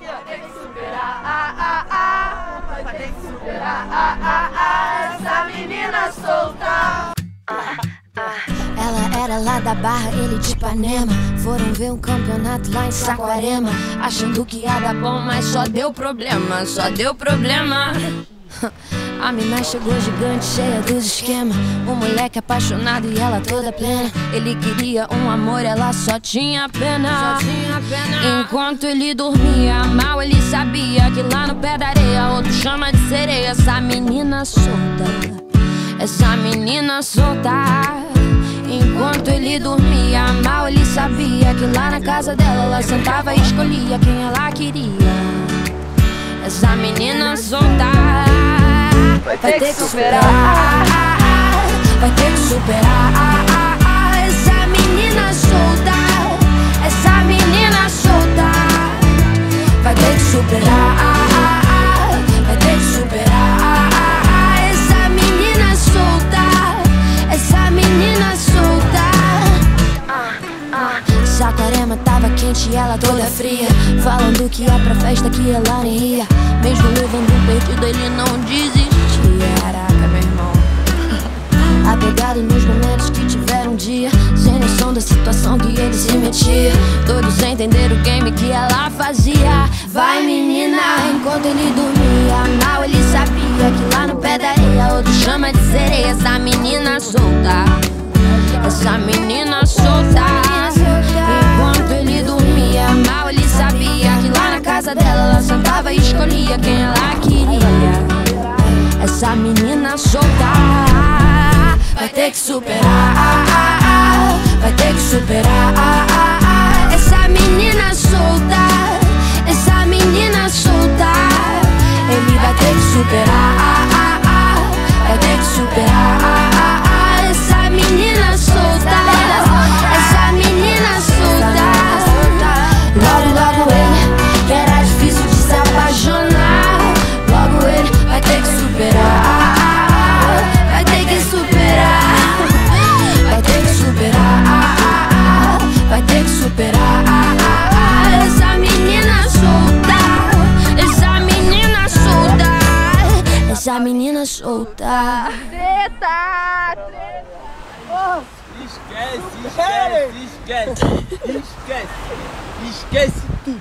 Vai ter que superar, ah, ah, ah. Vai ter que superar, ah, ah, ah. Essa menina solta. Ela era lá da Barra, ele de Ipanema. Foram ver um campeonato lá em Saquarema. Achando que ia dar bom, mas só deu problema, só deu problema. A mina chegou gigante, cheia dos esquemas. O moleque apaixonado e ela toda plena. Ele queria um amor, ela só tinha pena. Só tinha pena. Enquanto ele dormia mal, ele sabia que lá no pé da areia outro chama de sereia. Essa menina solta, essa menina solta. Enquanto ele dormia mal, ele sabia que lá na casa dela ela sentava e escolhia quem ela queria. Essa menina solta vai ter que superar, vai ter que superar. Essa menina solta, essa menina solta. Vai ter que superar, vai ter que superar. Essa menina solta, essa menina solta. Saquarema tava quente e ela toda fria. Falando que ia pra festa que ela nem ia. Mesmo levando perdido ele não desistia metia Todos entenderam o game que ela fazia. Vai menina, enquanto ele dormia. Mal ele sabia que lá no pé da areia Outro chama de sereia. Essa menina solta. Essa menina solta. Enquanto ele dormia mal Ele sabia que lá na casa dela Ela sentava e escolhia quem ela queria. Essa menina solta. Vai ter que superar menina solta. Treta, treta. Esquece, esquece, esquece, esquece, esquece tudo.